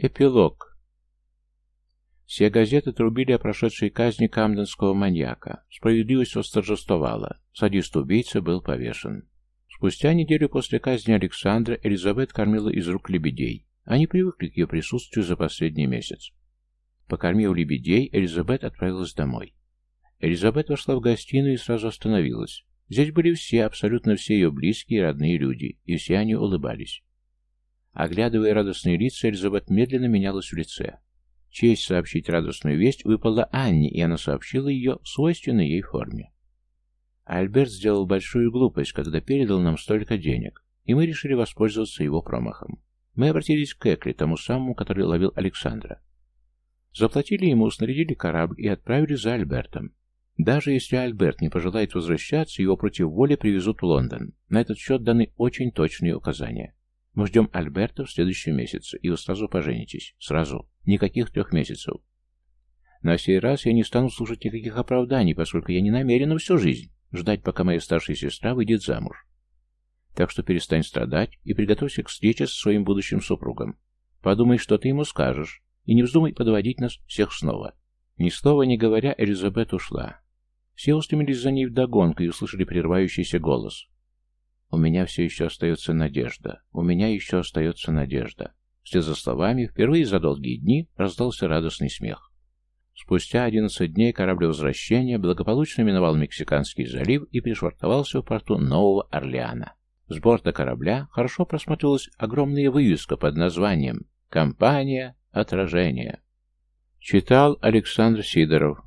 Эпилог. Все газеты трубили о прошедшей казни камденского маньяка. Справедливость восторжествовала. Садист-убийца был повешен. Спустя неделю после казни Александра Элизабет кормила из рук лебедей. Они привыкли к ее присутствию за последний месяц. Покормив лебедей, Элизабет отправилась домой. Элизабет вошла в гостиную и сразу остановилась. Здесь были все, абсолютно все ее близкие и родные люди, и все они улыбались. Оглядывая радостные лица, Элизабет медленно менялась в лице. Честь сообщить радостную весть выпала Анне, и она сообщила ее в свойственной ей форме. Альберт сделал большую глупость, когда передал нам столько денег, и мы решили воспользоваться его промахом. Мы обратились к Экли, тому самому, который ловил Александра. Заплатили ему, снарядили корабль и отправили за Альбертом. Даже если Альберт не пожелает возвращаться, его против воли привезут в Лондон. На этот счет даны очень точные указания. Мы ждем Альберта в следующем месяце, и вы сразу поженитесь. Сразу. Никаких трех месяцев. На сей раз я не стану слушать никаких оправданий, поскольку я не намерен всю жизнь ждать, пока моя старшая сестра выйдет замуж. Так что перестань страдать и приготовься к встрече со своим будущим супругом. Подумай, что ты ему скажешь, и не вздумай подводить нас всех снова. Ни слова не говоря, Элизабет ушла. Все устремились за ней вдогонку и услышали прерывающийся голос. «У меня все еще остается надежда. У меня еще остается надежда». Вслед за словами, впервые за долгие дни раздался радостный смех. Спустя 11 дней корабль возвращения благополучно миновал Мексиканский залив и пришвартовался в порту Нового Орлеана. С борта корабля хорошо просматривалась огромная вывеска под названием «Компания отражения». Читал Александр Сидоров.